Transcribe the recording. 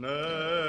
No.